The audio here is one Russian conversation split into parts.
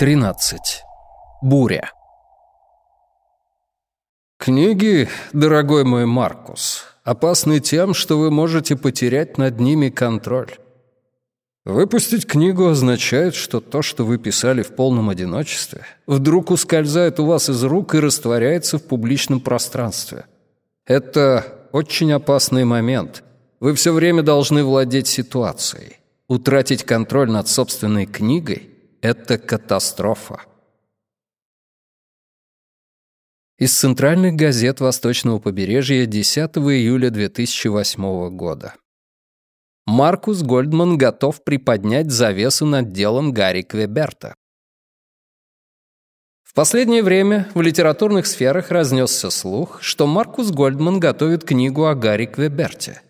13. Буря. Книги, дорогой мой Маркус, опасны тем, что вы можете потерять над ними контроль. Выпустить книгу означает, что то, что вы писали в полном одиночестве, вдруг ускользает у вас из рук и растворяется в публичном пространстве. Это очень опасный момент. Вы все время должны владеть ситуацией. Утратить контроль над собственной книгой — это катастрофа. Из центральных газет Восточного побережья 10 июля 2008 года. Маркус Гольдман готов приподнять завесу над делом Гарри Квеберта. В последнее время в литературных сферах разнесся слух, что Маркус Гольдман готовит книгу о Гарри Квеберте.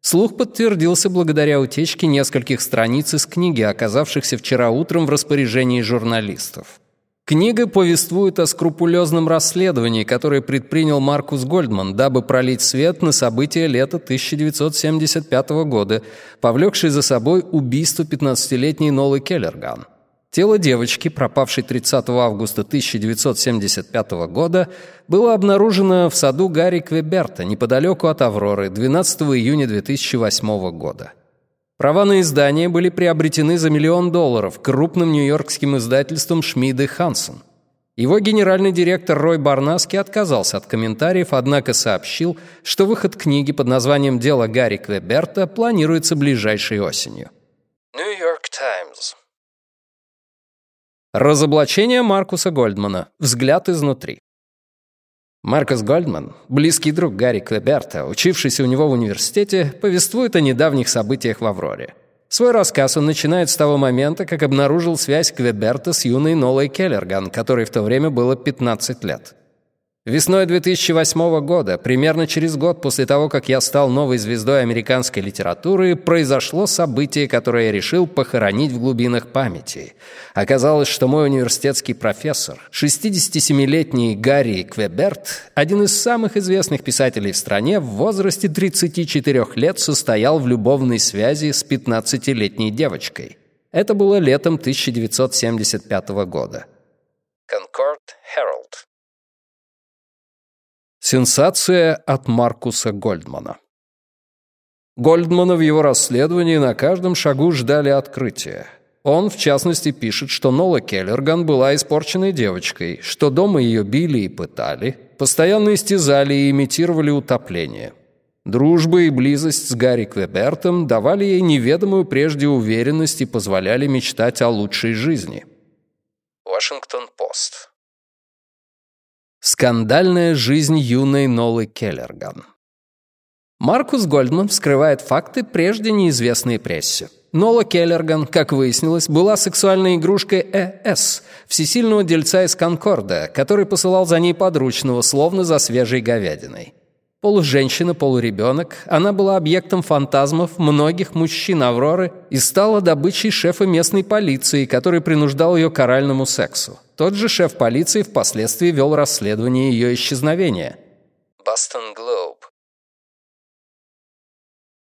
Слух подтвердился благодаря утечке нескольких страниц из книги, оказавшихся вчера утром в распоряжении журналистов. Книга повествует о скрупулезном расследовании, которое предпринял Маркус Гольдман, дабы пролить свет на события лета 1975 года, повлекшие за собой убийство 15-летней Нолы Келлерган. Тело девочки, пропавшей 30 августа 1975 года, было обнаружено в саду Гарри Квеберта, неподалеку от Авроры, 12 июня 2008 года. Права на издание были приобретены за миллион долларов крупным нью-йоркским издательством Шмид и Хансен. Его генеральный директор Рой Барнаски отказался от комментариев, однако сообщил, что выход книги под названием «Дело Гарри Квеберта» планируется ближайшей осенью. Нью-Йорк Таймс. Разоблачение Маркуса Гольдмана. Взгляд изнутри. Маркус Гольдман, близкий друг Гарри Квеберта, учившийся у него в университете, повествует о недавних событиях в «Авроре». Свой рассказ он начинает с того момента, как обнаружил связь Квеберта с юной Нолой Келлерган, которой в то время было 15 лет. Весной 2008 года, примерно через год после того, как я стал новой звездой американской литературы, произошло событие, которое я решил похоронить в глубинах памяти. Оказалось, что мой университетский профессор, 67-летний Гарри Квеберт, один из самых известных писателей в стране, в возрасте 34 лет состоял в любовной связи с 15-летней девочкой. Это было летом 1975 года. Concord Herald Сенсация от Маркуса Гольдмана. Гольдмана в его расследовании на каждом шагу ждали открытия. Он, в частности, пишет, что Нола Келлерган была испорченной девочкой, что дома ее били и пытали, постоянно истязали и имитировали утопление. Дружба и близость с Гарри Квебертом давали ей неведомую прежде уверенность и позволяли мечтать о лучшей жизни. Вашингтон-Пост Скандальная жизнь юной Нолы Келлерган. Маркус Гольдман вскрывает факты, прежде неизвестные прессе. Нола Келлерган, как выяснилось, была сексуальной игрушкой Э.С., всесильного дельца из Конкорда, который посылал за ней подручного, словно за свежей говядиной. Полуженщина, полуребенок, она была объектом фантазмов многих мужчин Авроры и стала добычей шефа местной полиции, который принуждал ее к оральному сексу. Тот же шеф полиции впоследствии вел расследование ее исчезновения. Boston Globe.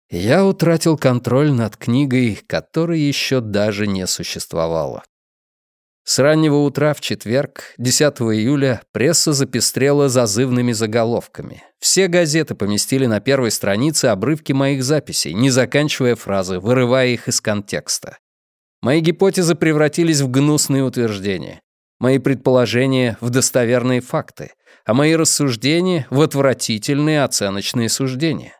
Я утратил контроль над книгой, которой еще даже не существовало. С раннего утра в четверг, 10 июля, пресса запестрела зазывными заголовками. Все газеты поместили на первой странице обрывки моих записей, не заканчивая фразы, вырывая их из контекста. Мои гипотезы превратились в гнусные утверждения мои предположения в достоверные факты, а мои рассуждения в отвратительные оценочные суждения.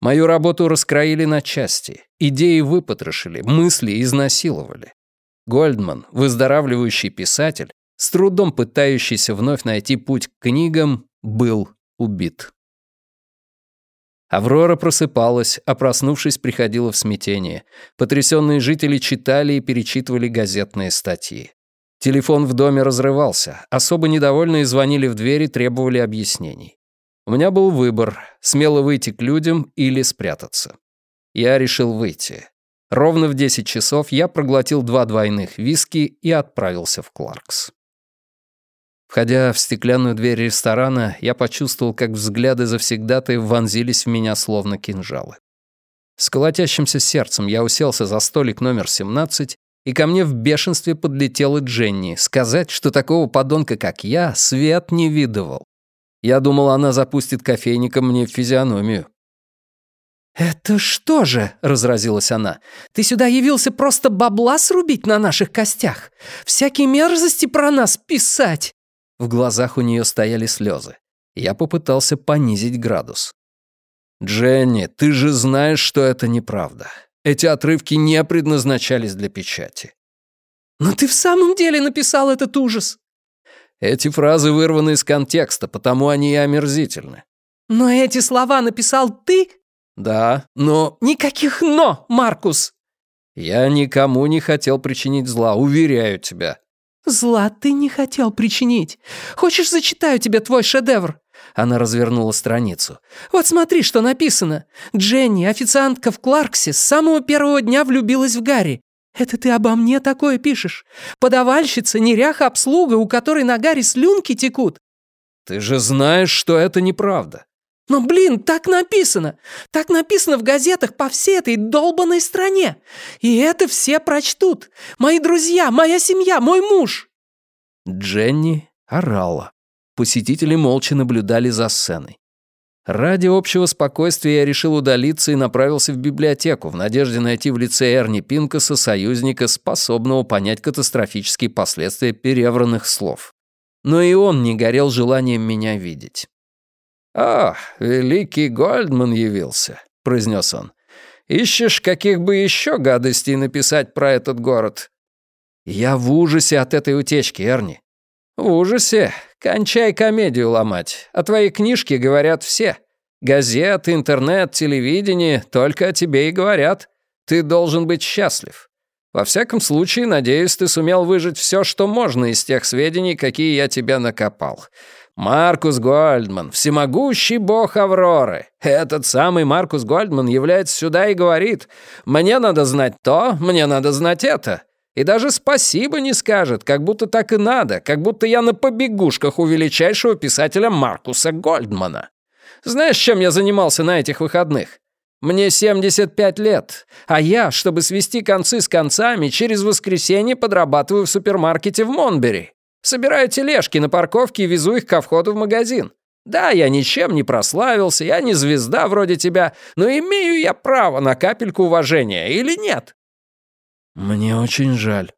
Мою работу раскроили на части, идеи выпотрошили, мысли изнасиловали. Гольдман, выздоравливающий писатель, с трудом пытающийся вновь найти путь к книгам, был убит. Аврора просыпалась, а проснувшись, приходила в смятение. Потрясенные жители читали и перечитывали газетные статьи. Телефон в доме разрывался. Особо недовольные звонили в дверь и требовали объяснений. У меня был выбор — смело выйти к людям или спрятаться. Я решил выйти. Ровно в 10 часов я проглотил два двойных виски и отправился в Кларкс. Входя в стеклянную дверь ресторана, я почувствовал, как взгляды завсегдатаев вонзились в меня словно кинжалы. С колотящимся сердцем я уселся за столик номер 17 И ко мне в бешенстве подлетела Дженни, сказать, что такого подонка, как я, свет не видывал. Я думал, она запустит кофейником мне в физиономию. «Это что же?» — разразилась она. «Ты сюда явился просто бабла срубить на наших костях? Всякие мерзости про нас писать?» В глазах у нее стояли слезы. Я попытался понизить градус. «Дженни, ты же знаешь, что это неправда. Эти отрывки не предназначались для печати». «Но ты в самом деле написал этот ужас?» Эти фразы вырваны из контекста, потому они и омерзительны. «Но эти слова написал ты?» «Да, но...» «Никаких «но», Маркус!» «Я никому не хотел причинить зла, уверяю тебя». «Зла ты не хотел причинить. Хочешь, зачитаю тебе твой шедевр?» Она развернула страницу. «Вот смотри, что написано. Дженни, официантка в Кларксе, с самого первого дня влюбилась в Гарри. Это ты обо мне такое пишешь? Подавальщица, неряха-обслуга, у которой на Гарри слюнки текут?» «Ты же знаешь, что это неправда. Но, блин, так написано! Так написано в газетах по всей этой долбанной стране! И это все прочтут! Мои друзья, моя семья, мой муж!» Дженни орала. Посетители молча наблюдали за сценой. Ради общего спокойствия я решил удалиться и направился в библиотеку в надежде найти в лице Эрни Пинкаса союзника, способного понять катастрофические последствия перевранных слов. Но и он не горел желанием меня видеть. «А, великий Гольдман явился», — произнес он. «Ищешь, каких бы еще гадостей написать про этот город?» «Я в ужасе от этой утечки, Эрни». «В ужасе? Кончай комедию ломать. О твоей книжке говорят все. Газеты, интернет, телевидение только о тебе и говорят. Ты должен быть счастлив. Во всяком случае, надеюсь, ты сумел выжить все, что можно из тех сведений, какие я тебе накопал. Маркус Гольдман, всемогущий бог Авроры. Этот самый Маркус Гольдман является сюда и говорит, «Мне надо знать то, мне надо знать это». И даже спасибо не скажет, как будто так и надо, как будто я на побегушках у величайшего писателя Маркуса Гольдмана. Знаешь, чем я занимался на этих выходных? Мне 75 лет, а я, чтобы свести концы с концами, через воскресенье подрабатываю в супермаркете в Монбери. Собираю тележки на парковке и везу их ко входу в магазин. Да, я ничем не прославился, я не звезда вроде тебя, но имею я право на капельку уважения или нет?» «Мне очень жаль».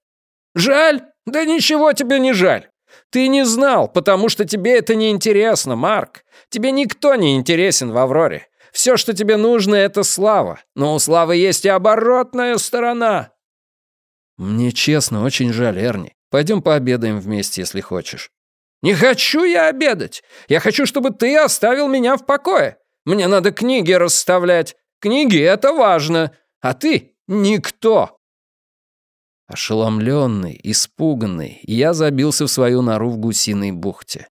«Жаль? Да ничего тебе не жаль. Ты не знал, потому что тебе это не интересно, Марк. Тебе никто не интересен в Авроре. Все, что тебе нужно, это слава. Но у славы есть и оборотная сторона». «Мне честно очень жаль, Эрни. Пойдем пообедаем вместе, если хочешь». «Не хочу я обедать. Я хочу, чтобы ты оставил меня в покое. Мне надо книги расставлять. Книги — это важно. А ты — никто». Ошеломленный, испуганный, я забился в свою нору в гусиной бухте.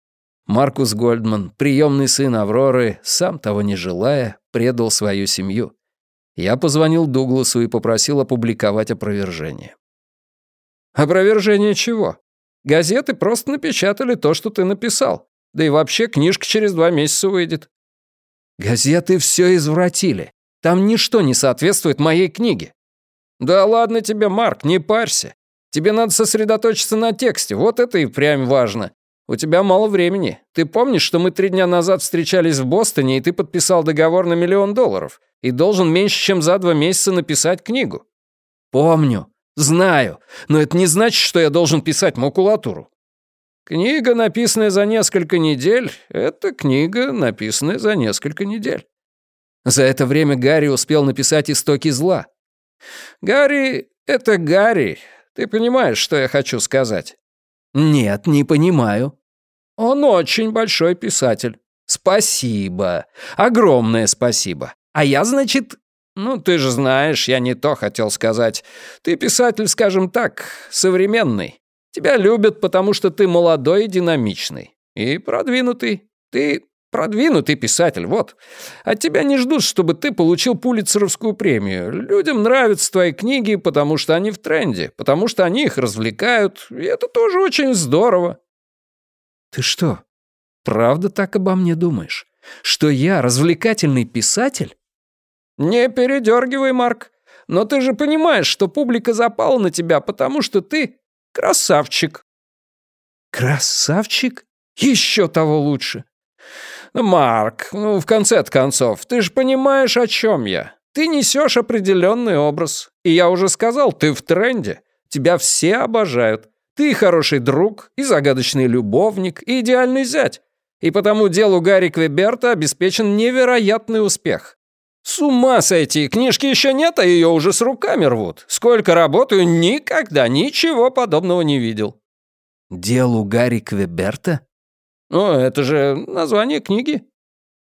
Маркус Гольдман, приемный сын Авроры, сам того не желая, предал свою семью. Я позвонил Дугласу и попросил опубликовать опровержение. Опровержение чего? Газеты просто напечатали то, что ты написал. Да и вообще книжка через два месяца выйдет. Газеты все извратили. Там ничто не соответствует моей книге. Да ладно тебе, Марк, не парься. Тебе надо сосредоточиться на тексте, вот это и прям важно. У тебя мало времени. Ты помнишь, что мы три дня назад встречались в Бостоне, и ты подписал договор на миллион долларов, и должен меньше, чем за два месяца написать книгу? Помню. Знаю, но это не значит, что я должен писать макулатуру. Книга, написанная за несколько недель, это книга, написанная за несколько недель. За это время Гарри успел написать «Истоки зла». Гарри — это Гарри. Ты понимаешь, что я хочу сказать? Нет, не понимаю. Он очень большой писатель. Спасибо. Огромное спасибо. А я, значит, «Ну, ты же знаешь, я не то хотел сказать. Ты писатель, скажем так, современный. Тебя любят, потому что ты молодой и динамичный. И продвинутый. Ты продвинутый писатель, вот. От тебя не ждут, чтобы ты получил Пулитцеровскую премию. Людям нравятся твои книги, потому что они в тренде, потому что они их развлекают, и это тоже очень здорово». «Ты что, правда так обо мне думаешь? Что я развлекательный писатель?» «Не передергивай, Марк. Но ты же понимаешь, что публика запала на тебя, потому что ты красавчик». «Красавчик?» «Еще того лучше». «Марк, ну, в конце концов, ты же понимаешь, о чем я. Ты несешь определенный образ. И я уже сказал, ты в тренде. Тебя все обожают. Ты хороший друг, и загадочный любовник, и идеальный зять. И потому делу Гарри Квеберта обеспечен невероятный успех. С ума сойти, книжки еще нет, а ее уже с руками рвут. Сколько работаю, никогда ничего подобного не видел. Делу Гарри Квеберта? Ну, это же название книги.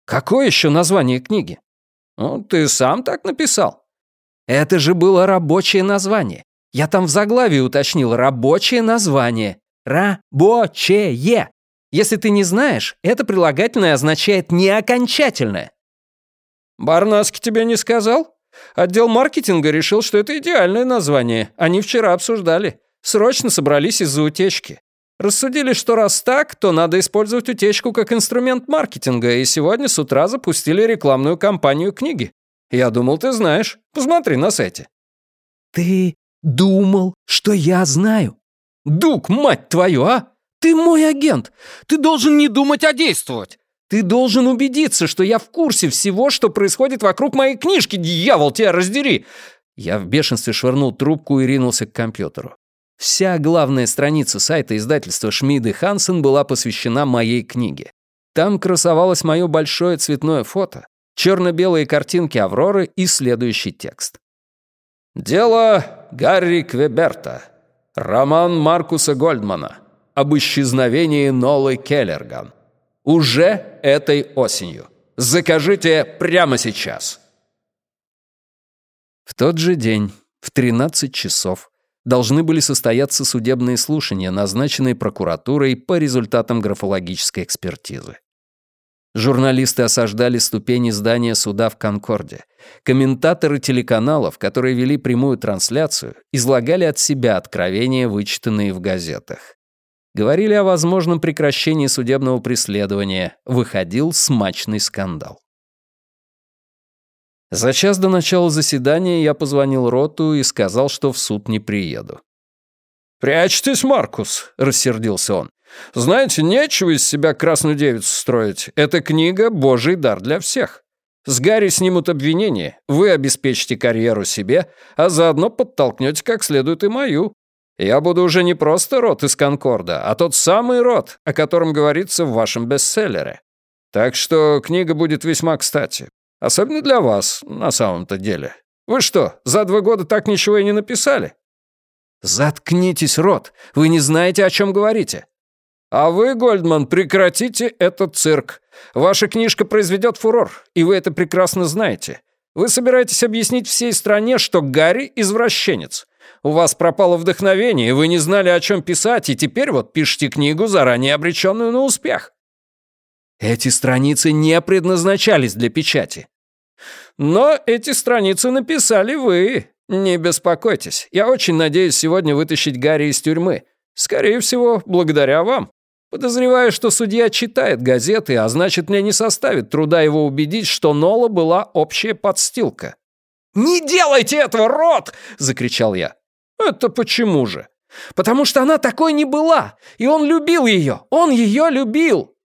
Какое еще название книги? Ну, ты сам так написал. Это же было рабочее название. Я там в заглавии уточнил рабочее название. Рабочее. Если ты не знаешь, это прилагательное означает не окончательное. Барнаски тебе не сказал? Отдел маркетинга решил, что это идеальное название. Они вчера обсуждали. Срочно собрались из-за утечки. Рассудили, что раз так, то надо использовать утечку как инструмент маркетинга, и сегодня с утра запустили рекламную кампанию книги. Я думал, ты знаешь. Посмотри на сайте. Ты думал, что я знаю? Дук, мать твою, а? Ты мой агент. Ты должен не думать, а действовать. Ты должен убедиться, что я в курсе всего, что происходит вокруг моей книжки. Дьявол, тебя раздери!» Я в бешенстве швырнул трубку и ринулся к компьютеру. Вся главная страница сайта издательства Шмид и Хансен была посвящена моей книге. Там красовалось мое большое цветное фото, черно-белые картинки Авроры и следующий текст. «Дело Гарри Квеберта. Роман Маркуса Гольдмана об исчезновении Нолы Келлерган. Уже этой осенью. Закажите прямо сейчас. В тот же день, в 13 часов, должны были состояться судебные слушания, назначенные прокуратурой по результатам графологической экспертизы. Журналисты осаждали ступени здания суда в Конкорде. Комментаторы телеканалов, которые вели прямую трансляцию, излагали от себя откровения, вычитанные в газетах говорили о возможном прекращении судебного преследования, выходил смачный скандал. За час до начала заседания я позвонил Роту и сказал, что в суд не приеду. «Прячьтесь, Маркус», — рассердился он. «Знаете, нечего из себя красную девицу строить. Эта книга — божий дар для всех. С Гарри снимут обвинение, вы обеспечите карьеру себе, а заодно подтолкнете как следует и мою. Я буду уже не просто род из Конкорда, а тот самый род, о котором говорится в вашем бестселлере. Так что книга будет весьма кстати. Особенно для вас, на самом-то деле. Вы что, за два года так ничего и не написали? Заткнитесь, рот. Вы не знаете, о чем говорите. А вы, Гольдман, прекратите этот цирк. Ваша книжка произведет фурор, и вы это прекрасно знаете. Вы собираетесь объяснить всей стране, что Гарри — извращенец. У вас пропало вдохновение, вы не знали, о чем писать, и теперь вот пишете книгу, заранее обреченную на успех. Эти страницы не предназначались для печати. Но эти страницы написали вы. Не беспокойтесь. Я очень надеюсь сегодня вытащить Гарри из тюрьмы. Скорее всего, благодаря вам. Подозреваю, что судья читает газеты, а значит, мне не составит труда его убедить, что Нола была общая подстилка. «Не делайте этого, Рот!» — закричал я. «Это почему же?» «Потому что она такой не была, и он любил ее, он ее любил!»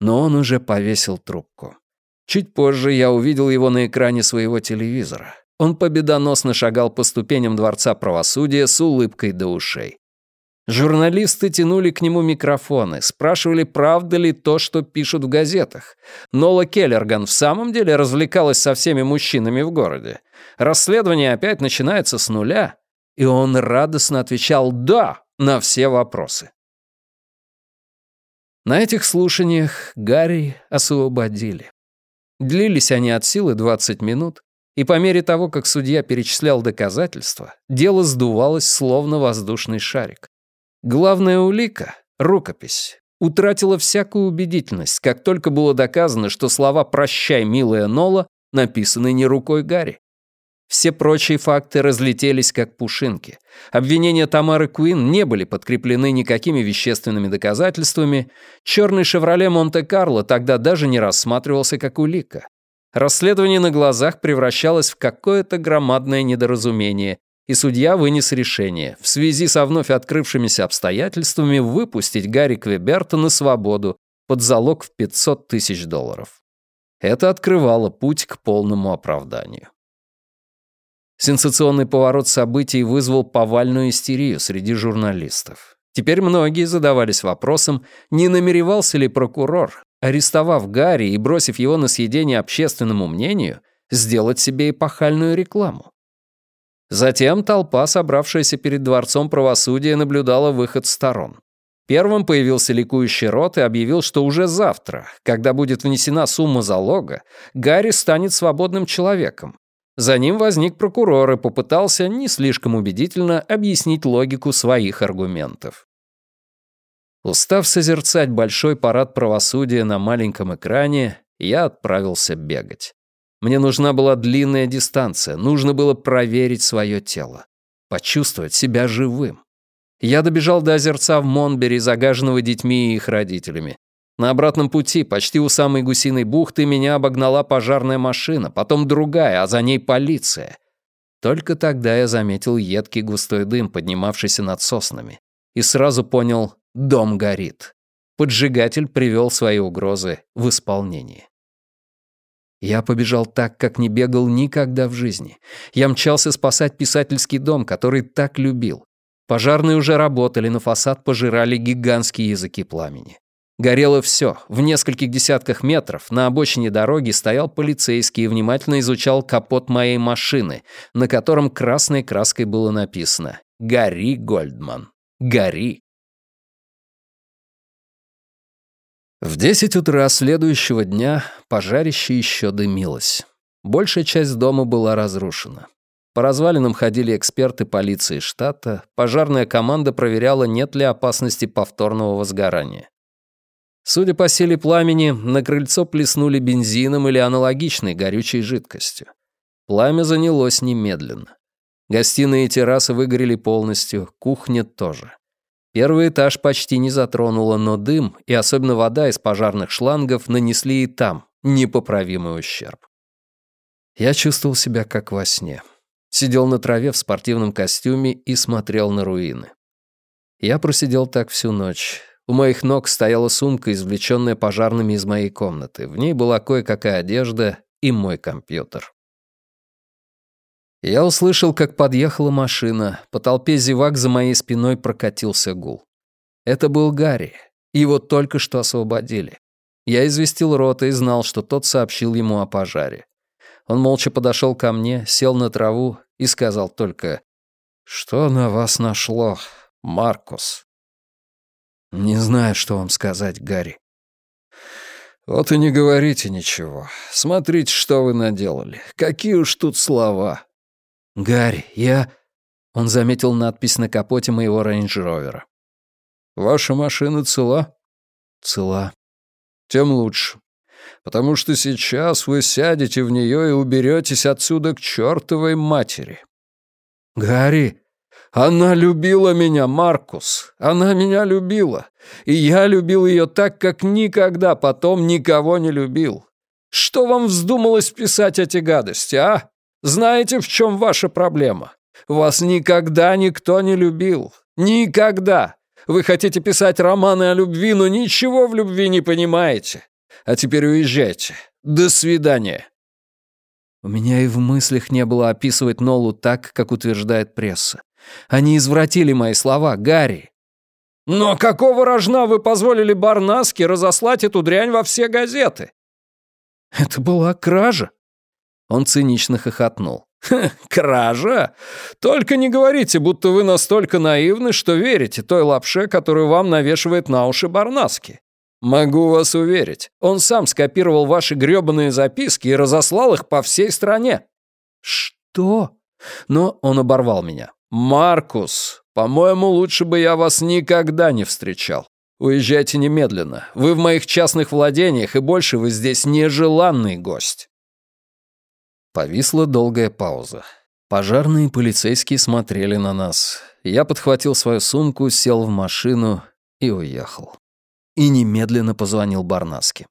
Но он уже повесил трубку. Чуть позже я увидел его на экране своего телевизора. Он победоносно шагал по ступеням Дворца правосудия с улыбкой до ушей. Журналисты тянули к нему микрофоны, спрашивали, правда ли то, что пишут в газетах. Нола Келлерган в самом деле развлекалась со всеми мужчинами в городе. Расследование опять начинается с нуля, и он радостно отвечал «да» на все вопросы. На этих слушаниях Гарри освободили. Длились они от силы 20 минут, и по мере того, как судья перечислял доказательства, дело сдувалось словно воздушный шарик. Главная улика — рукопись. Утратила всякую убедительность, как только было доказано, что слова «прощай, милая Нола» написаны не рукой Гарри. Все прочие факты разлетелись как пушинки. Обвинения Тамары Куин не были подкреплены никакими вещественными доказательствами. Черный «Шевроле Монте-Карло» тогда даже не рассматривался как улика. Расследование на глазах превращалось в какое-то громадное недоразумение, и судья вынес решение в связи со вновь открывшимися обстоятельствами выпустить Гарри Квеберта на свободу под залог в 500 тысяч долларов. Это открывало путь к полному оправданию. Сенсационный поворот событий вызвал повальную истерию среди журналистов. Теперь многие задавались вопросом, не намеревался ли прокурор, арестовав Гарри и бросив его на съедение общественному мнению, сделать себе эпохальную рекламу. Затем толпа, собравшаяся перед Дворцом правосудия, наблюдала выход сторон. Первым появился ликующий рот и объявил, что уже завтра, когда будет внесена сумма залога, Гарри станет свободным человеком. За ним возник прокурор и попытался не слишком убедительно объяснить логику своих аргументов. Устав созерцать большой парад правосудия на маленьком экране, я отправился бегать. Мне нужна была длинная дистанция, нужно было проверить свое тело, почувствовать себя живым. Я добежал до озерца в Монбери, загаженного детьми и их родителями. На обратном пути, почти у самой гусиной бухты, меня обогнала пожарная машина, потом другая, а за ней полиция. Только тогда я заметил едкий густой дым, поднимавшийся над соснами. И сразу понял — дом горит. Поджигатель привел свои угрозы в исполнение. Я побежал так, как не бегал никогда в жизни. Я мчался спасать писательский дом, который так любил. Пожарные уже работали, на фасад пожирали гигантские языки пламени. Горело все. В нескольких десятках метров на обочине дороги стоял полицейский и внимательно изучал капот моей машины, на котором красной краской было написано «Гори, Гольдман, гори». В десять утра следующего дня пожарище еще дымилось. Большая часть дома была разрушена. По развалинам ходили эксперты полиции штата, пожарная команда проверяла, нет ли опасности повторного возгорания. Судя по силе пламени, на крыльцо плеснули бензином или аналогичной горючей жидкостью. Пламя занялось немедленно. Гостиные и террасы выгорели полностью, кухня тоже. Первый этаж почти не затронуло, но дым и особенно вода из пожарных шлангов нанесли и там непоправимый ущерб. Я чувствовал себя как во сне сидел на траве в спортивном костюме и смотрел на руины. Я просидел так всю ночь. У моих ног стояла сумка, извлеченная пожарными из моей комнаты. В ней была кое-какая одежда и мой компьютер. Я услышал, как подъехала машина. По толпе зевак за моей спиной прокатился гул. Это был Гарри. Его только что освободили. Я известил Рота и знал, что тот сообщил ему о пожаре. Он молча подошел ко мне, сел на траву и сказал только «Что на вас нашло, Маркус?» «Не знаю, что вам сказать, Гарри». «Вот и не говорите ничего. Смотрите, что вы наделали. Какие уж тут слова». «Гарри, я...» Он заметил надпись на капоте моего рейндж-ровера. «Ваша машина цела?» «Цела». «Тем лучше потому что сейчас вы сядете в нее и уберетесь отсюда к чертовой матери». «Гарри, она любила меня, Маркус. Она меня любила. И я любил ее так, как никогда потом никого не любил. Что вам вздумалось писать эти гадости, а? Знаете, в чем ваша проблема? Вас никогда никто не любил. Никогда. Вы хотите писать романы о любви, но ничего в любви не понимаете. А теперь уезжайте. До свидания». У меня и в мыслях не было описывать Нолу так, как утверждает пресса. Они извратили мои слова, Гарри. «Но какого рожна вы позволили Барнаске разослать эту дрянь во все газеты?» «Это была кража». Он цинично хохотнул. «Кража? Только не говорите, будто вы настолько наивны, что верите той лапше, которую вам навешивает на уши Барнаски. «Могу вас уверить, он сам скопировал ваши грёбаные записки и разослал их по всей стране». «Что?» Но он оборвал меня. «Маркус, по-моему, лучше бы я вас никогда не встречал. Уезжайте немедленно. Вы в моих частных владениях, и больше вы здесь нежеланный гость». Повисла долгая пауза. Пожарные и полицейские смотрели на нас. Я подхватил свою сумку, сел в машину и уехал и немедленно позвонил Барнаске.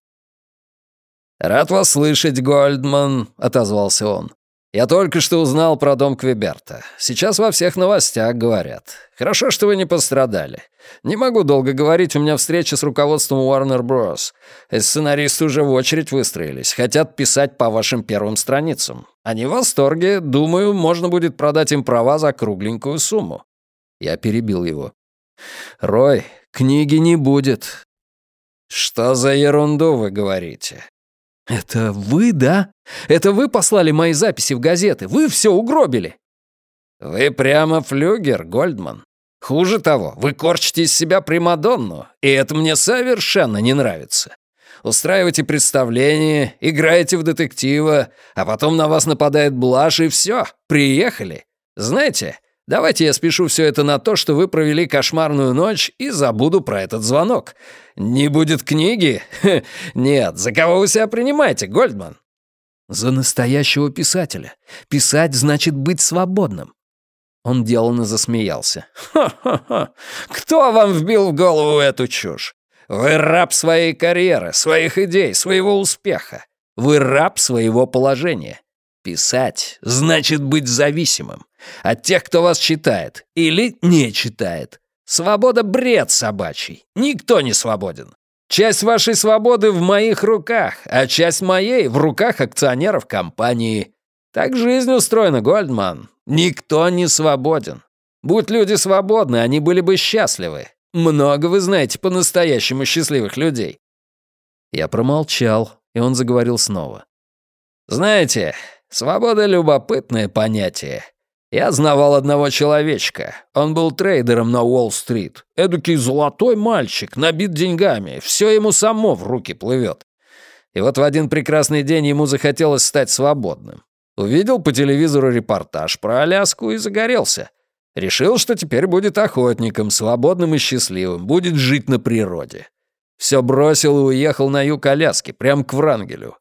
«Рад вас слышать, Гольдман», — отозвался он. «Я только что узнал про дом Квеберта. Сейчас во всех новостях говорят. Хорошо, что вы не пострадали. Не могу долго говорить, у меня встреча с руководством Warner Bros. Сценаристы уже в очередь выстроились, хотят писать по вашим первым страницам. Они в восторге, думаю, можно будет продать им права за кругленькую сумму». Я перебил его. «Рой, книги не будет». «Что за ерунду вы говорите? «Это вы, да? Это вы послали мои записи в газеты? Вы все угробили?» «Вы прямо флюгер, Гольдман. Хуже того, вы корчите из себя Примадонну, и это мне совершенно не нравится. Устраиваете представление, играете в детектива, а потом на вас нападает блажь, и все, приехали. Знаете, Давайте я спешу все это на то, что вы провели кошмарную ночь и забуду про этот звонок. Не будет книги? Нет, за кого вы себя принимаете, Гольдман?» «За настоящего писателя. Писать значит быть свободным». Он деланно засмеялся. «Ха-ха-ха! Кто вам вбил в голову эту чушь? Вы раб своей карьеры, своих идей, своего успеха. Вы раб своего положения. Писать значит быть зависимым. От тех, кто вас читает. Или не читает. Свобода — бред собачий. Никто не свободен. Часть вашей свободы в моих руках, а часть моей в руках акционеров компании. Так жизнь устроена, Гольдман. Никто не свободен. Будь люди свободны, они были бы счастливы. Много вы знаете по-настоящему счастливых людей. Я промолчал, и он заговорил снова. Знаете, свобода — любопытное понятие. Я знавал одного человечка. Он был трейдером на Уолл-стрит. Эдакий золотой мальчик, набит деньгами. Все ему само в руки плывет. И вот в один прекрасный день ему захотелось стать свободным. Увидел по телевизору репортаж про Аляску и загорелся. Решил, что теперь будет охотником, свободным и счастливым, будет жить на природе. Все бросил и уехал на юг Аляски, прямо к Врангелю.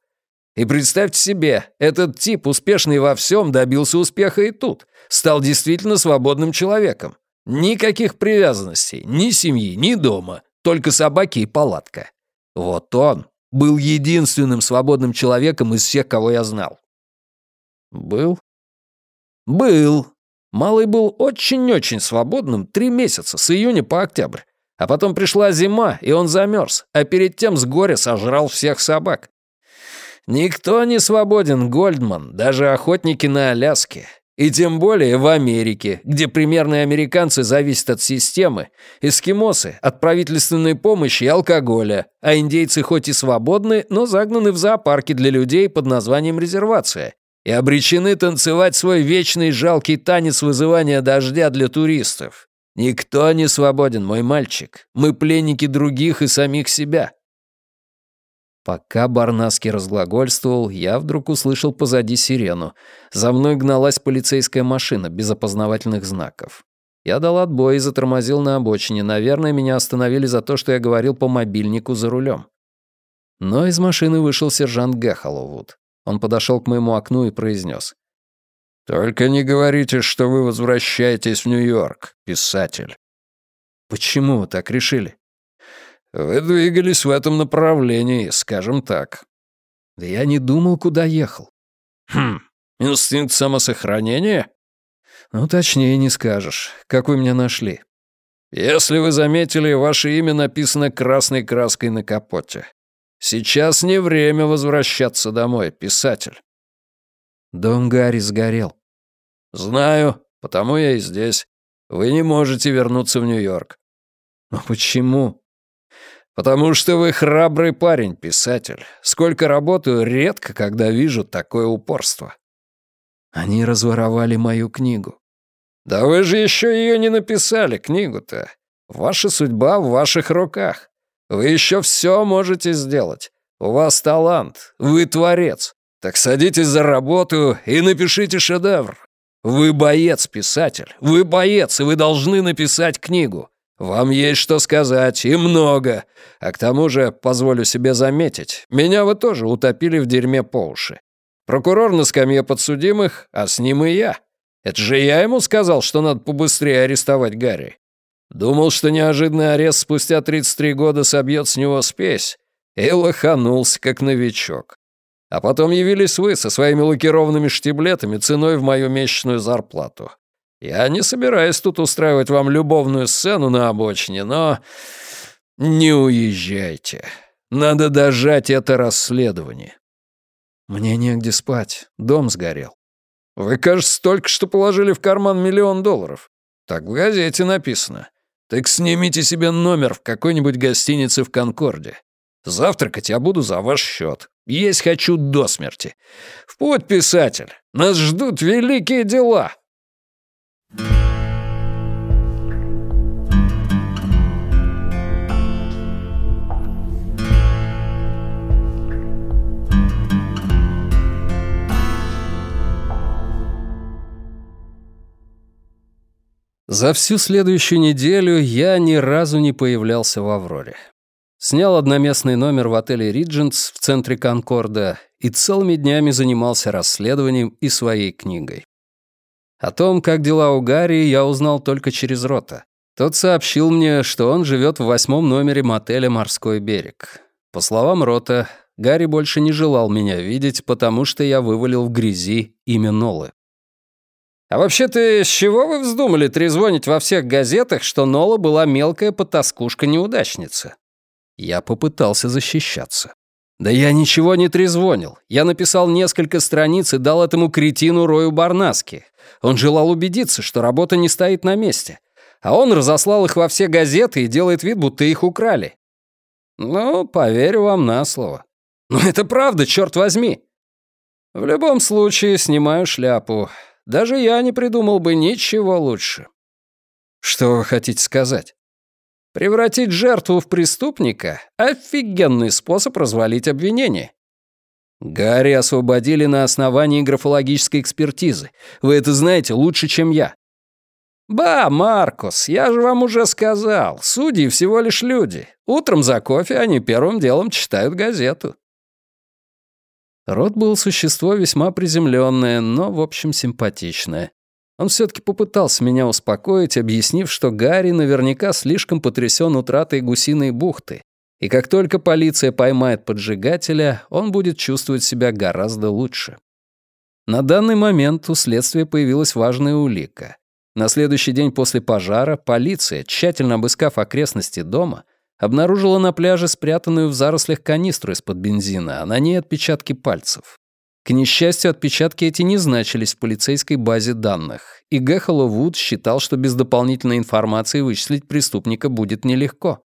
И представьте себе, этот тип, успешный во всем, добился успеха и тут. Стал действительно свободным человеком. Никаких привязанностей, ни семьи, ни дома, только собаки и палатка. Вот он был единственным свободным человеком из всех, кого я знал. Был? Был. Малый был очень-очень свободным три месяца, с июня по октябрь. А потом пришла зима, и он замерз, а перед тем с горя сожрал всех собак. Никто не свободен, Гольдман, даже охотники на Аляске. И тем более в Америке, где примерные американцы зависят от системы, эскимосы — от правительственной помощи и алкоголя, а индейцы хоть и свободны, но загнаны в зоопарки для людей под названием резервация и обречены танцевать свой вечный жалкий танец вызывания дождя для туристов. Никто не свободен, мой мальчик. Мы пленники других и самих себя. Пока Барнаски разглагольствовал, я вдруг услышал позади сирену. За мной гналась полицейская машина без опознавательных знаков. Я дал отбой и затормозил на обочине. Наверное, меня остановили за то, что я говорил по мобильнику за рулем. Но из машины вышел сержант Гэхоловуд. Он подошел к моему окну и произнес: «Только не говорите, что вы возвращаетесь в Нью-Йорк, писатель». «Почему вы так решили?» Вы двигались в этом направлении, скажем так. Да я не думал, куда ехал. Хм, инстинкт самосохранения? Ну, точнее не скажешь. Как вы меня нашли? Если вы заметили, ваше имя написано красной краской на капоте. Сейчас не время возвращаться домой, писатель. Дом Гарри сгорел. Знаю, потому я и здесь. Вы не можете вернуться в Нью-Йорк. Но почему? «Потому что вы храбрый парень, писатель. Сколько работаю, редко когда вижу такое упорство». «Они разворовали мою книгу». «Да вы же еще ее не написали, книгу-то. Ваша судьба в ваших руках. Вы еще все можете сделать. У вас талант, вы творец. Так садитесь за работу и напишите шедевр. Вы боец, писатель. Вы боец, и вы должны написать книгу. Вам есть что сказать, и много. А к тому же, позволю себе заметить, меня вы тоже утопили в дерьме по уши. Прокурор на скамье подсудимых, а с ним и я. Это же я ему сказал, что надо побыстрее арестовать Гарри. Думал, что неожиданный арест спустя 33 года собьет с него спесь. И лоханулся, как новичок. А потом явились вы со своими лакированными штиблетами ценой в мою месячную зарплату. Я не собираюсь тут устраивать вам любовную сцену на обочине, но не уезжайте. Надо дожать это расследование. Мне негде спать, дом сгорел. Вы, кажется, только что положили в карман миллион долларов. Так в газете написано. Так снимите себе номер в какой-нибудь гостинице в Конкорде. Завтракать я буду за ваш счет. Есть хочу до смерти. В путь, писатель. Нас ждут великие дела. За всю следующую неделю я ни разу не появлялся в «Авроре». Снял одноместный номер в отеле «Риджентс» в центре Конкорда и целыми днями занимался расследованием и своей книгой. О том, как дела у Гарри, я узнал только через Рота. Тот сообщил мне, что он живет в восьмом номере мотеля «Морской берег». По словам Рота, Гарри больше не желал меня видеть, потому что я вывалил в грязи имя Нолы. А вообще-то, с чего вы вздумали трезвонить во всех газетах, что Нола была мелкая потаскушка-неудачница? Я попытался защищаться. Да я ничего не трезвонил. Я написал несколько страниц и дал этому кретину Рою Барнаски. Он желал убедиться, что работа не стоит на месте. А он разослал их во все газеты и делает вид, будто их украли. Ну, поверю вам на слово. Но это правда, черт возьми. В любом случае, снимаю шляпу. Даже я не придумал бы ничего лучше. Что вы хотите сказать? Превратить жертву в преступника — офигенный способ развалить обвинение. Гарри освободили на основании графологической экспертизы. Вы это знаете лучше, чем я. «Ба, Маркус, я же вам уже сказал, судьи всего лишь люди. Утром за кофе они первым делом читают газету». Рот был существо весьма приземленное, но, в общем, симпатичное. Он все-таки попытался меня успокоить, объяснив, что Гарри наверняка слишком потрясен утратой гусиной бухты, и как только полиция поймает поджигателя, он будет чувствовать себя гораздо лучше. На данный момент у следствия появилась важная улика. На следующий день после пожара полиция, тщательно обыскав окрестности дома, обнаружила на пляже спрятанную в зарослях канистру из-под бензина, а на ней отпечатки пальцев. К несчастью, отпечатки эти не значились в полицейской базе данных, и Гэхоло Вуд считал, что без дополнительной информации вычислить преступника будет нелегко.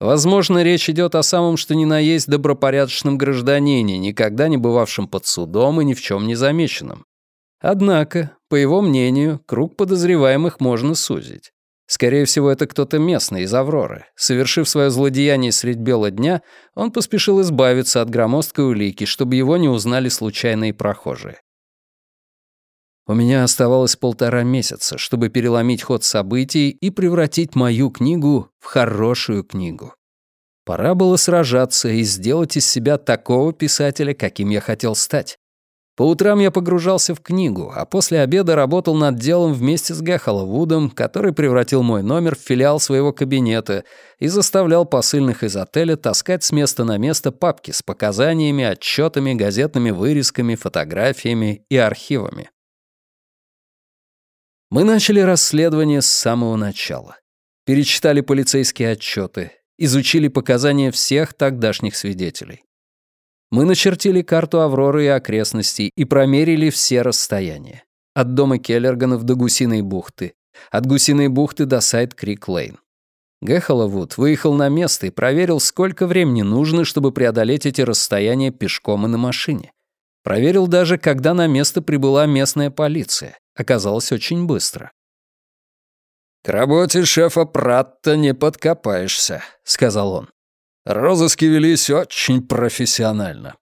Возможно, речь идет о самом что ни на есть добропорядочном гражданине, никогда не бывавшем под судом и ни в чем не замеченном. Однако, по его мнению, круг подозреваемых можно сузить. Скорее всего, это кто-то местный из Авроры. Совершив свое злодеяние средь бела дня, он поспешил избавиться от громоздкой улики, чтобы его не узнали случайные прохожие. У меня оставалось полтора месяца, чтобы переломить ход событий и превратить мою книгу в хорошую книгу. Пора было сражаться и сделать из себя такого писателя, каким я хотел стать. По утрам я погружался в книгу, а после обеда работал над делом вместе с Гэхоло Вудом, который превратил мой номер в филиал своего кабинета и заставлял посыльных из отеля таскать с места на место папки с показаниями, отчетами, газетными вырезками, фотографиями и архивами. Мы начали расследование с самого начала. Перечитали полицейские отчеты, изучили показания всех тогдашних свидетелей. Мы начертили карту Авроры и окрестностей и промерили все расстояния. От дома Келлерганов до Гусиной бухты, от Гусиной бухты до Сайт-Крик-Лейн. Гэхоловуд выехал на место и проверил, сколько времени нужно, чтобы преодолеть эти расстояния пешком и на машине. Проверил даже, когда на место прибыла местная полиция. Оказалось очень быстро. «К работе шефа Пратта не подкопаешься», — сказал он. Розыски велись очень профессионально.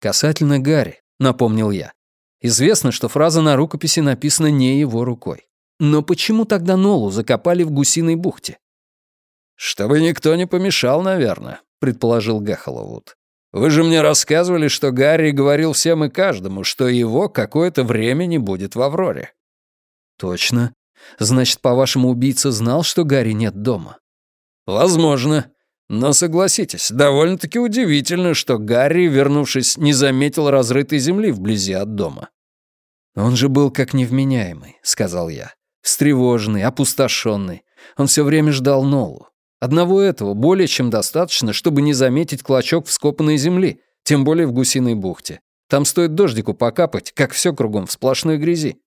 Касательно Гарри, напомнил я. Известно, что фраза на рукописи написана не его рукой. Но почему тогда Нолу закопали в гусиной бухте? «Чтобы никто не помешал, наверное», — предположил Гахоловуд. «Вы же мне рассказывали, что Гарри говорил всем и каждому, что его какое-то время не будет в Авроре». «Точно. Значит, по-вашему, убийца знал, что Гарри нет дома?» «Возможно. Но согласитесь, довольно-таки удивительно, что Гарри, вернувшись, не заметил разрытой земли вблизи от дома. «Он же был как невменяемый», — сказал я. Встревоженный, опустошенный. Он все время ждал Нолу. Одного этого более чем достаточно, чтобы не заметить клочок вскопанной земли, тем более в гусиной бухте. Там стоит дождику покапать, как все кругом в сплошной грязи.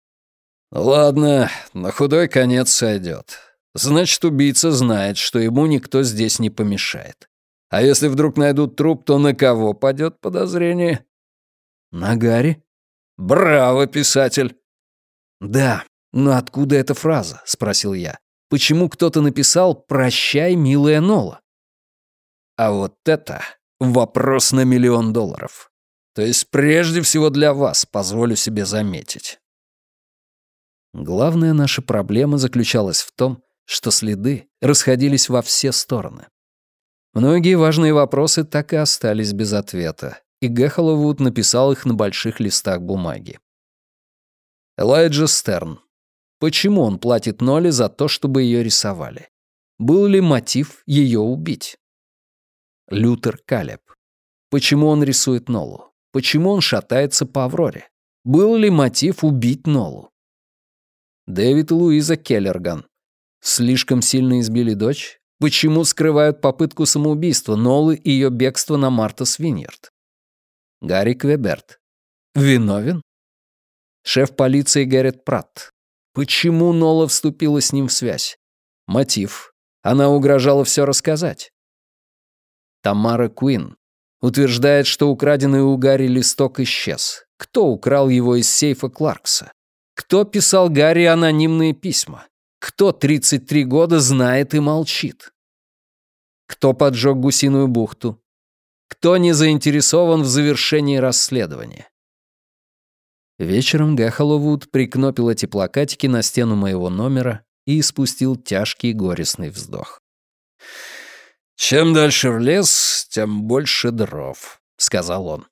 Ладно, на худой конец сойдет. Значит, убийца знает, что ему никто здесь не помешает. А если вдруг найдут труп, то на кого падет подозрение? На Гарри? Браво, писатель. Да, но откуда эта фраза? Спросил я. Почему кто-то написал «Прощай, милая Нола»? А вот это вопрос на миллион долларов. То есть прежде всего для вас, позволю себе заметить. Главная наша проблема заключалась в том, что следы расходились во все стороны. Многие важные вопросы так и остались без ответа, и Гехоловуд написал их на больших листах бумаги. Элайджа Стерн. Почему он платит Ноле за то, чтобы ее рисовали? Был ли мотив ее убить? Лютер Калеб. Почему он рисует Нолу? Почему он шатается по Авроре? Был ли мотив убить Нолу? Дэвид Луиза Келлерган. Слишком сильно избили дочь? Почему скрывают попытку самоубийства Нолы и ее бегство на Марта Свиньерд? Гарри Квеберт. Виновен? Шеф полиции Гаррет Пратт. Почему Нола вступила с ним в связь? Мотив. Она угрожала все рассказать. Тамара Куин. Утверждает, что украденный у Гарри листок исчез. Кто украл его из сейфа Кларкса? Кто писал Гарри анонимные письма? Кто 33 года знает и молчит? Кто поджег гусиную бухту? Кто не заинтересован в завершении расследования? Вечером Гэхоловуд прикнопил эти плакатики на стену моего номера и испустил тяжкий горестный вздох. «Чем дальше в лес, тем больше дров», — сказал он.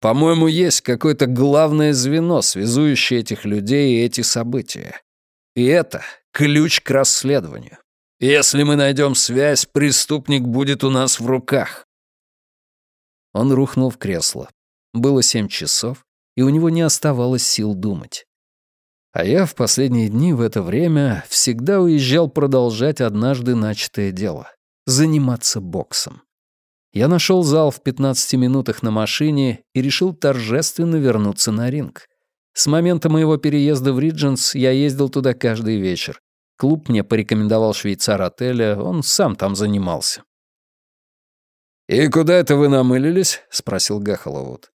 По-моему, есть какое-то главное звено, связующее этих людей и эти события. И это ключ к расследованию. Если мы найдем связь, преступник будет у нас в руках. Он рухнул в кресло. Было семь часов, и у него не оставалось сил думать. А я в последние дни в это время всегда уезжал продолжать однажды начатое дело — заниматься боксом. Я нашел зал в 15 минутах на машине и решил торжественно вернуться на ринг. С момента моего переезда в Ридженс я ездил туда каждый вечер. Клуб мне порекомендовал швейцар отеля, он сам там занимался. «И куда это вы намылились?» — спросил Гахоловуд.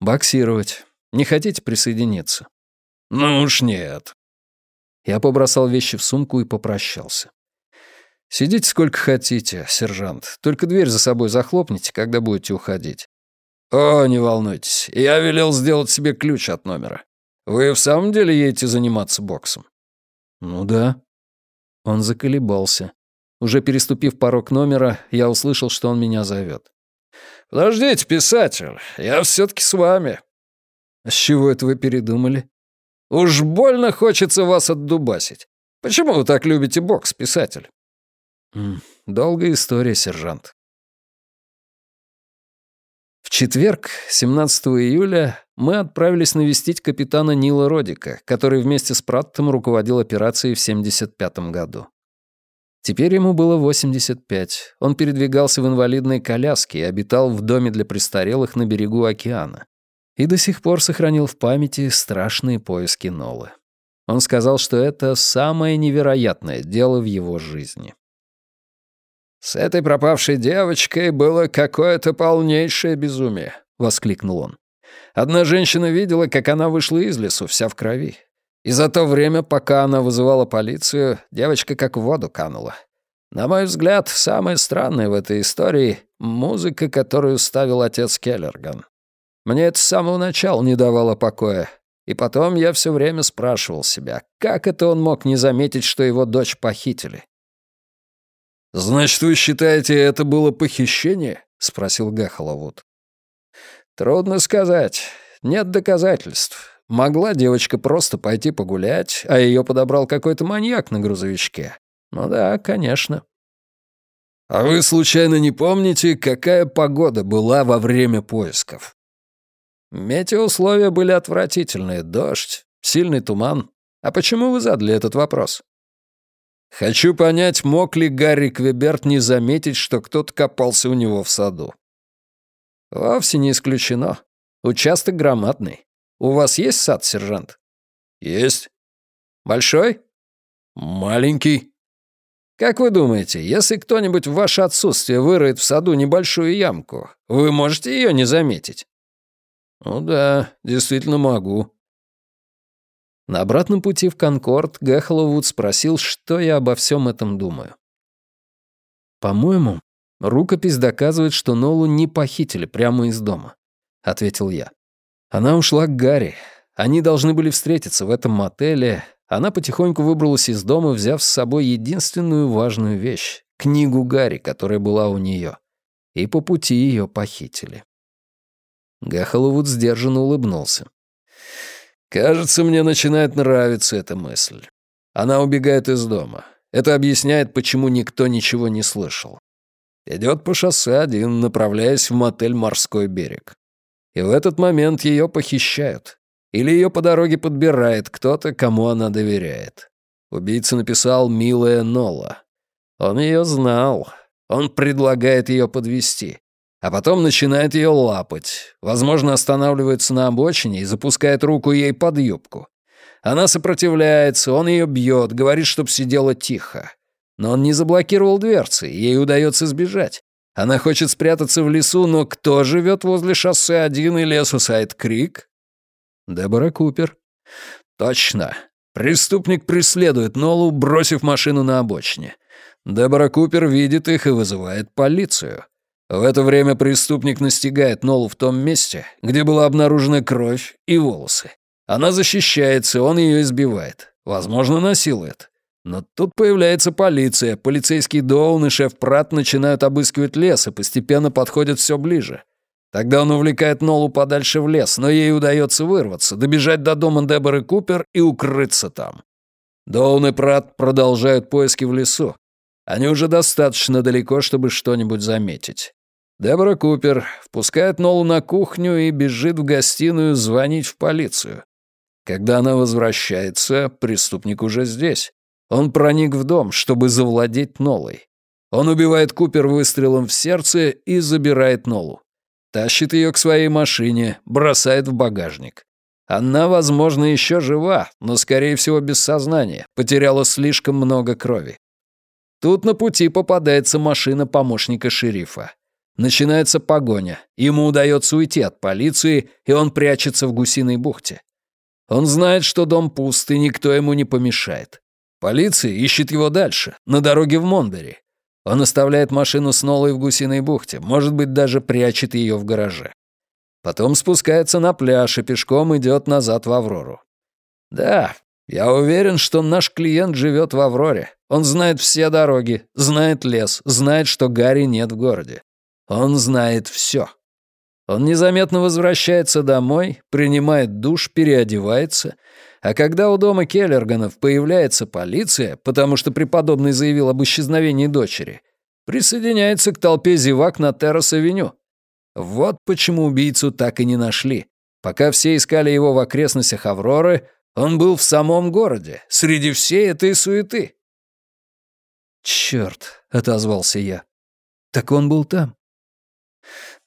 «Боксировать. Не хотите присоединиться?» «Ну уж нет». Я побросал вещи в сумку и попрощался. «Сидите сколько хотите, сержант. Только дверь за собой захлопните, когда будете уходить». «О, не волнуйтесь. Я велел сделать себе ключ от номера. Вы в самом деле едете заниматься боксом?» «Ну да». Он заколебался. Уже переступив порог номера, я услышал, что он меня зовет. «Подождите, писатель, я все таки с вами». «С чего это вы передумали?» «Уж больно хочется вас отдубасить. Почему вы так любите бокс, писатель?» Долгая история, сержант. Четверг, 17 июля, мы отправились навестить капитана Нила Родика, который вместе с Праттом руководил операцией в 75 году. Теперь ему было 85. Он передвигался в инвалидной коляске и обитал в доме для престарелых на берегу океана. И до сих пор сохранил в памяти страшные поиски Нолы. Он сказал, что это самое невероятное дело в его жизни. «С этой пропавшей девочкой было какое-то полнейшее безумие», — воскликнул он. «Одна женщина видела, как она вышла из лесу, вся в крови. И за то время, пока она вызывала полицию, девочка как в воду канула. На мой взгляд, самое странное в этой истории — музыка, которую ставил отец Келлерган. Мне это с самого начала не давало покоя. И потом я все время спрашивал себя, как это он мог не заметить, что его дочь похитили. «Значит, вы считаете, это было похищение?» — спросил Гахоловуд. «Трудно сказать. Нет доказательств. Могла девочка просто пойти погулять, а ее подобрал какой-то маньяк на грузовичке. Ну да, конечно». «А вы случайно не помните, какая погода была во время поисков?» Метеоусловия были отвратительные. Дождь, сильный туман. А почему вы задали этот вопрос? Хочу понять, мог ли Гарри Квеберт не заметить, что кто-то копался у него в саду. Вовсе не исключено. Участок громадный. У вас есть сад, сержант? Есть. Большой? Маленький. Как вы думаете, если кто-нибудь в ваше отсутствие выроет в саду небольшую ямку, вы можете ее не заметить? Ну да, действительно могу. На обратном пути в Конкорд Гэхловуд спросил, что я обо всем этом думаю. «По-моему, рукопись доказывает, что Нолу не похитили прямо из дома», — ответил я. «Она ушла к Гарри. Они должны были встретиться в этом мотеле. Она потихоньку выбралась из дома, взяв с собой единственную важную вещь — книгу Гарри, которая была у нее. И по пути ее похитили». Гэхоловуд сдержанно улыбнулся. «Кажется, мне начинает нравиться эта мысль. Она убегает из дома. Это объясняет, почему никто ничего не слышал. Идет по шоссе один, направляясь в мотель «Морской берег». И в этот момент ее похищают. Или ее по дороге подбирает кто-то, кому она доверяет. Убийца написал «Милая Нола». Он ее знал. Он предлагает ее подвести а потом начинает ее лапать. Возможно, останавливается на обочине и запускает руку ей под юбку. Она сопротивляется, он ее бьет, говорит, чтоб сидела тихо. Но он не заблокировал дверцы, ей удается сбежать. Она хочет спрятаться в лесу, но кто живет возле шоссе 1 и лесу Сайд-Крик? Дебора Купер. Точно. Преступник преследует Нолу, бросив машину на обочине. Дебора Купер видит их и вызывает полицию. В это время преступник настигает Нолу в том месте, где была обнаружена кровь и волосы. Она защищается, он ее избивает. Возможно, насилует. Но тут появляется полиция, полицейский Доун и шеф Прат начинают обыскивать лес и постепенно подходят все ближе. Тогда он увлекает Нолу подальше в лес, но ей удается вырваться, добежать до дома Деборы Купер и укрыться там. Доун и Прат продолжают поиски в лесу. Они уже достаточно далеко, чтобы что-нибудь заметить. Дебора Купер впускает Нолу на кухню и бежит в гостиную звонить в полицию. Когда она возвращается, преступник уже здесь. Он проник в дом, чтобы завладеть Нолой. Он убивает Купер выстрелом в сердце и забирает Нолу. Тащит ее к своей машине, бросает в багажник. Она, возможно, еще жива, но, скорее всего, без сознания, потеряла слишком много крови. Тут на пути попадается машина помощника шерифа. Начинается погоня. Ему удается уйти от полиции, и он прячется в гусиной бухте. Он знает, что дом пуст, и никто ему не помешает. Полиция ищет его дальше, на дороге в Монбери. Он оставляет машину с Нолой в гусиной бухте, может быть, даже прячет ее в гараже. Потом спускается на пляж и пешком идет назад в Аврору. Да, я уверен, что наш клиент живет в Авроре. Он знает все дороги, знает лес, знает, что Гарри нет в городе. Он знает все. Он незаметно возвращается домой, принимает душ, переодевается, а когда у дома Келлерганов появляется полиция, потому что преподобный заявил об исчезновении дочери, присоединяется к толпе зевак на Террас-авеню. Вот почему убийцу так и не нашли. Пока все искали его в окрестностях Авроры, он был в самом городе, среди всей этой суеты. «Чёрт», — отозвался я. «Так он был там».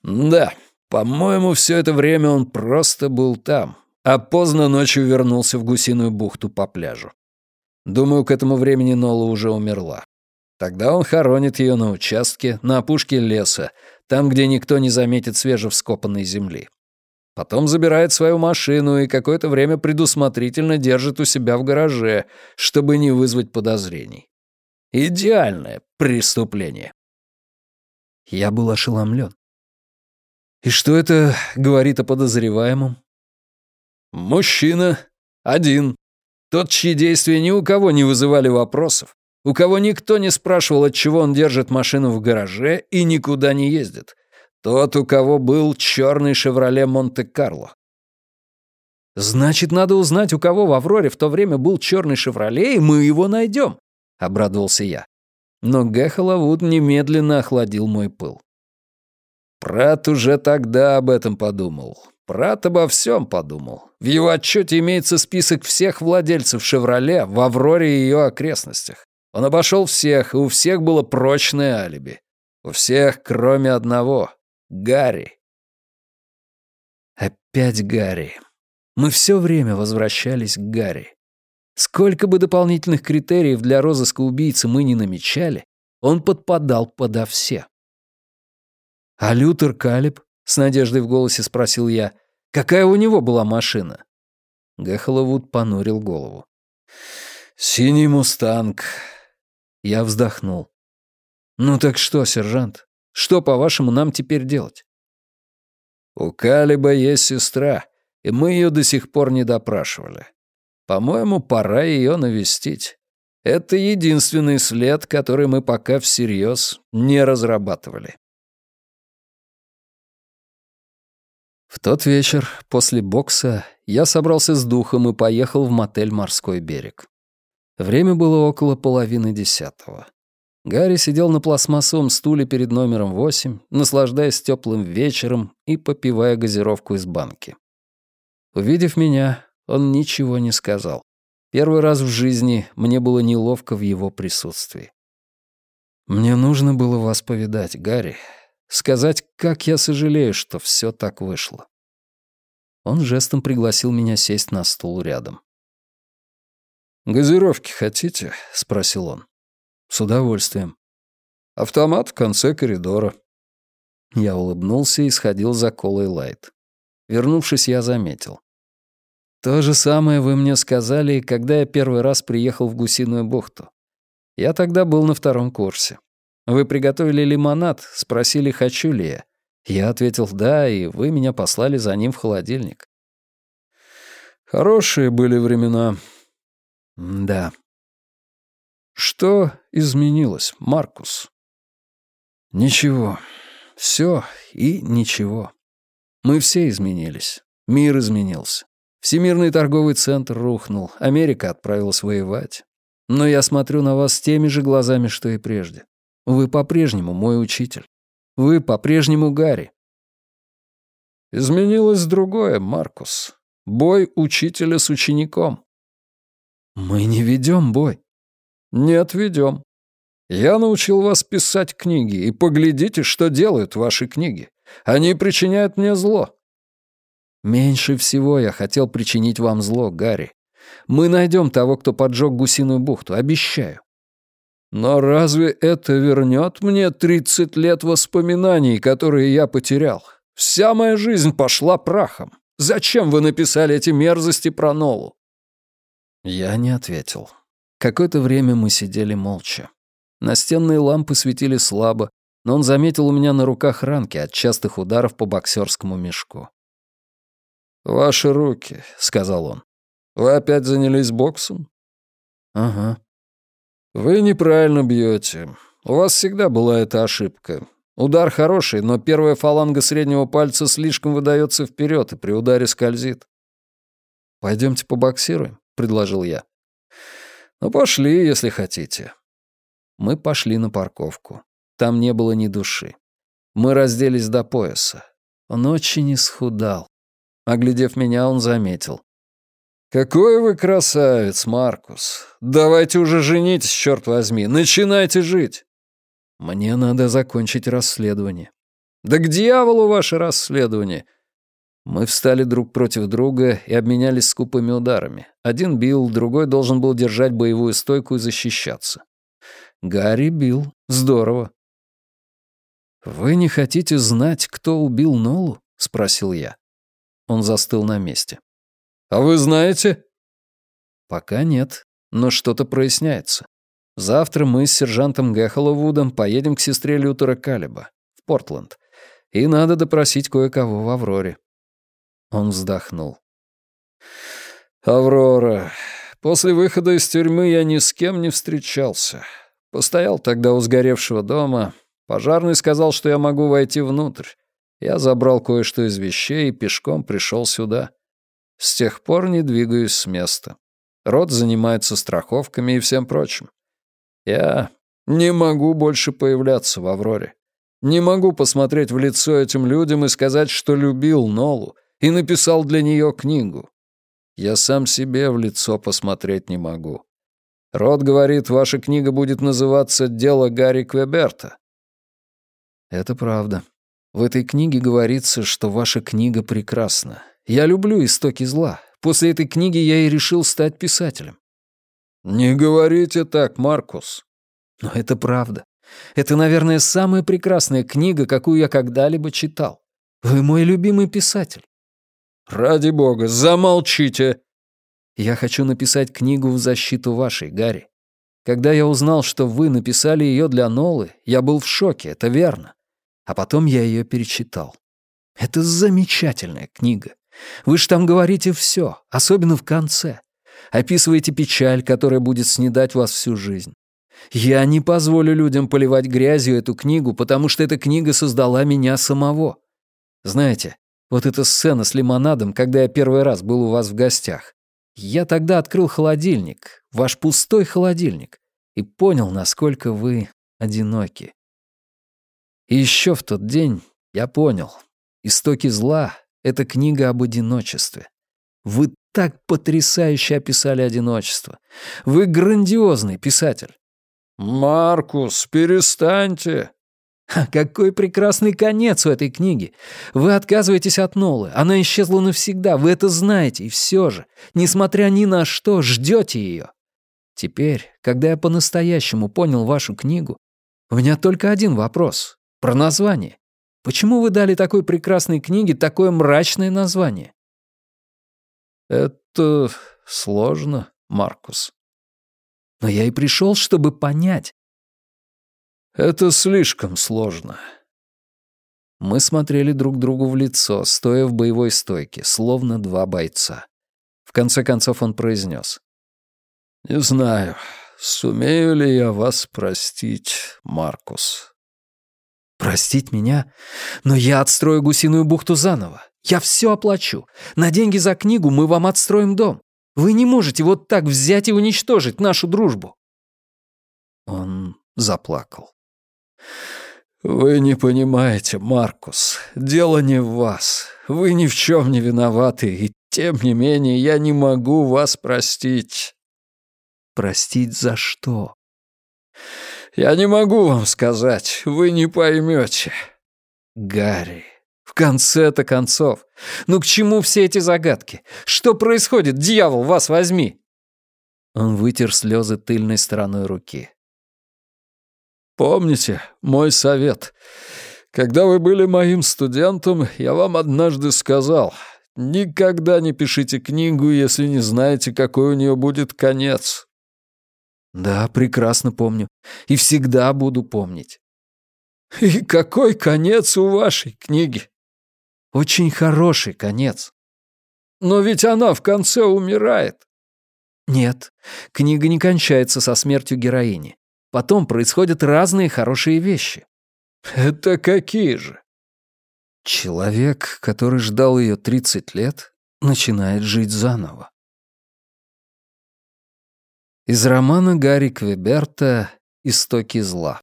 Да, по-моему, все это время он просто был там, а поздно ночью вернулся в гусиную бухту по пляжу. Думаю, к этому времени Нола уже умерла. Тогда он хоронит ее на участке, на опушке леса, там, где никто не заметит свежевскопанной земли. Потом забирает свою машину и какое-то время предусмотрительно держит у себя в гараже, чтобы не вызвать подозрений. Идеальное преступление. Я был ошеломлен. И что это говорит о подозреваемом? Мужчина. Один. Тот, чьи действия ни у кого не вызывали вопросов, у кого никто не спрашивал, от чего он держит машину в гараже и никуда не ездит. Тот, у кого был черный «Шевроле Монте-Карло». «Значит, надо узнать, у кого в «Авроре» в то время был черный «Шевроле», и мы его найдем», — обрадовался я. Но Гэхоловуд немедленно охладил мой пыл. Прат уже тогда об этом подумал. Прат обо всем подумал. В его отчете имеется список всех владельцев «Шевроле» в «Авроре» и ее окрестностях. Он обошел всех, и у всех было прочное алиби. У всех, кроме одного — Гарри. Опять Гарри. Мы все время возвращались к Гарри. Сколько бы дополнительных критериев для розыска убийцы мы не намечали, он подпадал подо все. «А Лютер Калиб?» — с надеждой в голосе спросил я. «Какая у него была машина?» Гэхоловуд понурил голову. «Синий мустанг». Я вздохнул. «Ну так что, сержант? Что, по-вашему, нам теперь делать?» «У Калиба есть сестра, и мы ее до сих пор не допрашивали. По-моему, пора ее навестить. Это единственный след, который мы пока всерьез не разрабатывали. В тот вечер, после бокса, я собрался с духом и поехал в мотель «Морской берег». Время было около половины десятого. Гарри сидел на пластмассовом стуле перед номером восемь, наслаждаясь теплым вечером и попивая газировку из банки. Увидев меня, он ничего не сказал. Первый раз в жизни мне было неловко в его присутствии. «Мне нужно было вас повидать, Гарри. Сказать, как я сожалею, что все так вышло». Он жестом пригласил меня сесть на стул рядом. «Газировки хотите?» — спросил он. «С удовольствием». «Автомат в конце коридора». Я улыбнулся и сходил за колой лайт. Вернувшись, я заметил. То же самое вы мне сказали, когда я первый раз приехал в Гусиную бухту. Я тогда был на втором курсе. Вы приготовили лимонад, спросили, хочу ли я. Я ответил «да», и вы меня послали за ним в холодильник. Хорошие были времена. Да. Что изменилось, Маркус? Ничего. Все и ничего. Мы все изменились. Мир изменился. Всемирный торговый центр рухнул, Америка отправилась воевать. Но я смотрю на вас теми же глазами, что и прежде. Вы по-прежнему мой учитель. Вы по-прежнему Гарри. Изменилось другое, Маркус. Бой учителя с учеником. Мы не ведем бой. Нет, ведем. Я научил вас писать книги, и поглядите, что делают ваши книги. Они причиняют мне зло. Меньше всего я хотел причинить вам зло, Гарри. Мы найдем того, кто поджег гусиную бухту, обещаю. Но разве это вернет мне 30 лет воспоминаний, которые я потерял? Вся моя жизнь пошла прахом. Зачем вы написали эти мерзости про Нолу? Я не ответил. Какое-то время мы сидели молча. Настенные лампы светили слабо, но он заметил у меня на руках ранки от частых ударов по боксерскому мешку. «Ваши руки», — сказал он. «Вы опять занялись боксом?» «Ага». «Вы неправильно бьете. У вас всегда была эта ошибка. Удар хороший, но первая фаланга среднего пальца слишком выдается вперед и при ударе скользит». Пойдемте побоксируем», — предложил я. «Ну, пошли, если хотите». Мы пошли на парковку. Там не было ни души. Мы разделись до пояса. Он очень исхудал. Оглядев меня, он заметил. «Какой вы красавец, Маркус! Давайте уже женитесь, черт возьми! Начинайте жить!» «Мне надо закончить расследование». «Да к дьяволу ваше расследование!» Мы встали друг против друга и обменялись скупыми ударами. Один бил, другой должен был держать боевую стойку и защищаться. Гарри бил. Здорово. «Вы не хотите знать, кто убил Нолу?» — спросил я. Он застыл на месте. «А вы знаете?» «Пока нет, но что-то проясняется. Завтра мы с сержантом Гэхоловудом поедем к сестре Лютера Калиба, в Портленд, и надо допросить кое-кого в Авроре». Он вздохнул. «Аврора. После выхода из тюрьмы я ни с кем не встречался. Постоял тогда у сгоревшего дома. Пожарный сказал, что я могу войти внутрь. Я забрал кое-что из вещей и пешком пришел сюда. С тех пор не двигаюсь с места. Род занимается страховками и всем прочим. Я Не могу больше появляться в «Авроре». Не могу посмотреть в лицо этим людям и сказать, что любил Нолу и написал для нее книгу. Я сам себе в лицо посмотреть не могу. Рот говорит, ваша книга будет называться «Дело Гарри Квеберта». Это правда. В этой книге говорится, что ваша книга прекрасна. Я люблю истоки зла. После этой книги я и решил стать писателем. Не говорите так, Маркус. Но это правда. Это, наверное, самая прекрасная книга, какую я когда-либо читал. Вы мой любимый писатель. «Ради бога, замолчите!» «Я хочу написать книгу в защиту вашей, Гарри. Когда я узнал, что вы написали ее для Нолы, я был в шоке, это верно. А потом я ее перечитал. Это замечательная книга. Вы ж там говорите все, особенно в конце. Описываете печаль, которая будет снедать вас всю жизнь. Я не позволю людям поливать грязью эту книгу, потому что эта книга создала меня самого. Знаете, вот эта сцена с лимонадом, когда я первый раз был у вас в гостях. Я тогда открыл холодильник, ваш пустой холодильник, и понял, насколько вы одиноки. И еще в тот день я понял, «Истоки зла» — это книга об одиночестве. Вы так потрясающе описали одиночество. Вы грандиозный писатель. «Маркус, перестаньте!» А какой прекрасный конец у этой книги! Вы отказываетесь от Нолы, она исчезла навсегда, вы это знаете, и все же, несмотря ни на что, ждете ее. Теперь, когда я по-настоящему понял вашу книгу, у меня только один вопрос — про название. Почему вы дали такой прекрасной книге такое мрачное название? Это сложно, Маркус. Но я и пришел, чтобы понять, это слишком сложно. Мы смотрели друг другу в лицо, стоя в боевой стойке, словно два бойца. В конце концов он произнес. «Не знаю, сумею ли я вас простить, Маркус?» «Простить меня? Но я отстрою гусиную бухту заново. Я все оплачу. На деньги за книгу мы вам отстроим дом. Вы не можете вот так взять и уничтожить нашу дружбу». Он заплакал. «Вы не понимаете, Маркус, дело не в вас. Вы ни в чем не виноваты, и тем не менее я не могу вас простить». «Простить за что?» «Я не могу вам сказать, вы не поймете». «Гарри, в конце-то концов, ну к чему все эти загадки? Что происходит, дьявол, вас возьми?» Он вытер слезы тыльной стороной руки. Помните мой совет? Когда вы были моим студентом, я вам однажды сказал, никогда не пишите книгу, если не знаете, какой у нее будет конец. Да, прекрасно помню. И всегда буду помнить. И какой конец у вашей книги? Очень хороший конец. Но ведь она в конце умирает. Нет, книга не кончается со смертью героини. Потом происходят разные хорошие вещи. Это какие же? Человек, который ждал ее 30 лет, начинает жить заново. Из романа Гарри Квеберта «Истоки зла».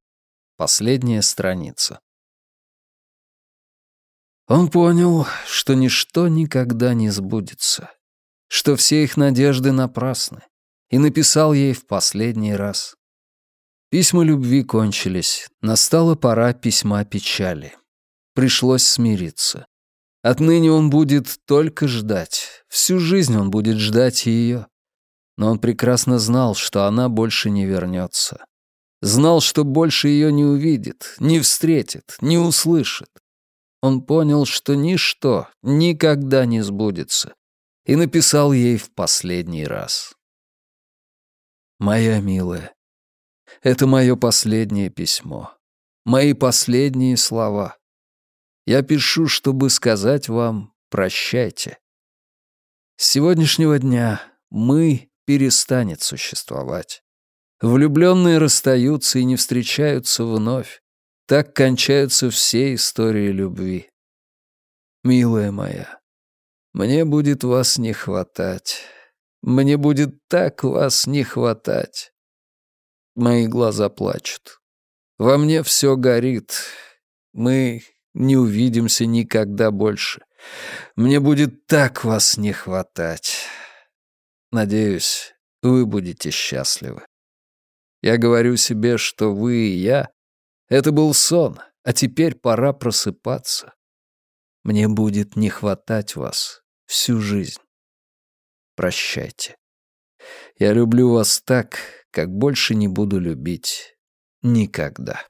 Последняя страница. Он понял, что ничто никогда не сбудется, что все их надежды напрасны, и написал ей в последний раз. Письма любви кончились, настала пора письма печали. Пришлось смириться. Отныне он будет только ждать, всю жизнь он будет ждать ее. Но он прекрасно знал, что она больше не вернется. Знал, что больше ее не увидит, не встретит, не услышит. Он понял, что ничто никогда не сбудется, и написал ей в последний раз. «Моя милая, это мое последнее письмо. Мои последние слова. Я пишу, чтобы сказать вам «прощайте». С сегодняшнего дня мы перестанет существовать. Влюбленные расстаются и не встречаются вновь. Так кончаются все истории любви. Милая моя, мне будет вас не хватать. Мне будет так вас не хватать. Мои глаза плачут. Во мне все горит. Мы не увидимся никогда больше. Мне будет так вас не хватать. Надеюсь, вы будете счастливы. Я говорю себе, что вы и я — это был сон, а теперь пора просыпаться. Мне будет не хватать вас всю жизнь. Прощайте. Я люблю вас так, как больше не буду любить никогда.